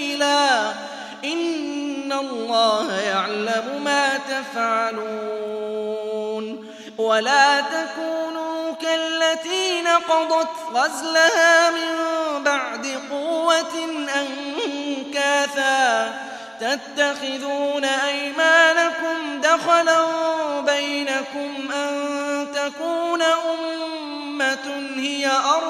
سبيلا إن الله يعلم ما تفعلون. ولا تكونوا كالتي نقضت غزلها من بعد قوة أنكاثا. تتخذون أيمانكم دخلا بينكم أن تكون أمة هي أرض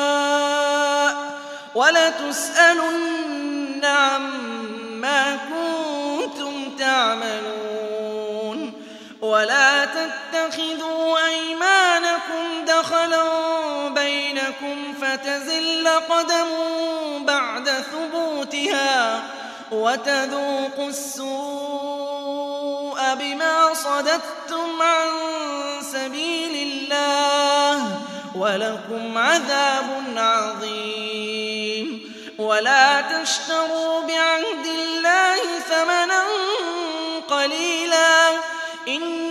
وَلَتُسْأَلُنَّ عَمَّا كُنْتُمْ تَعْمَلُونَ وَلَا تَتَّخِذُوا أَيْمَانَكُمْ دَخَلًا بَيْنَكُمْ فَتَزِلَّ قَدَمٌ بَعْدَ ثُبُوتِهَا وَتَذُوقُوا السُّوءَ بِمَا صَدَدتُّمْ عَن سَبِيلِ اللَّهِ وَلَكُمْ عَذَابٌ عَظِيمٌ ولا تشتروا بعهد الله ثمنا قليلا إن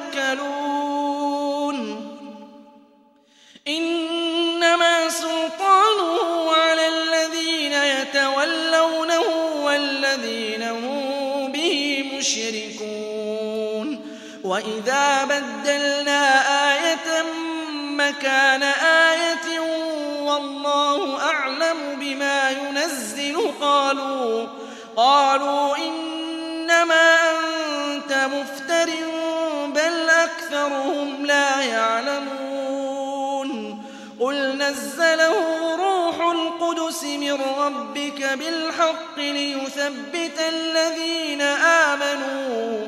وَإِذَا بَدَّلْنَا آيَةً مَكَانَ آيَةٍ وَاللَّهُ أَعْلَمُ بِمَا يُنَزِّلُ قَالُوا قَالُوا إِنَّمَا أَنْتَ مُفْتَرٍ بَلْ أَكْثَرُهُمْ لَا يَعْلَمُونَ قُلْ نَزَّلَهُ رُوحُ الْقُدُسِ مِنْ رَبِّكَ بِالْحَقِّ لِيُثَبِّتَ الَّذِينَ آمَنُوا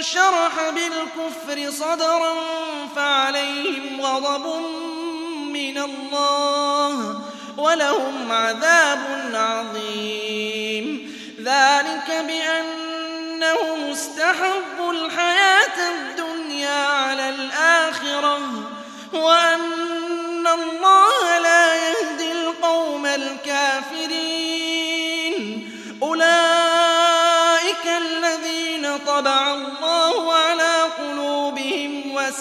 شرح بالكفر صدرا فعليهم غضب من الله ولهم عذاب عظيم. ذلك بأنه مستحب الحياة الدنيا على الآخرة وأن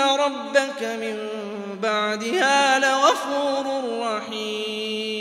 ربك من بعدها لغفور رحيم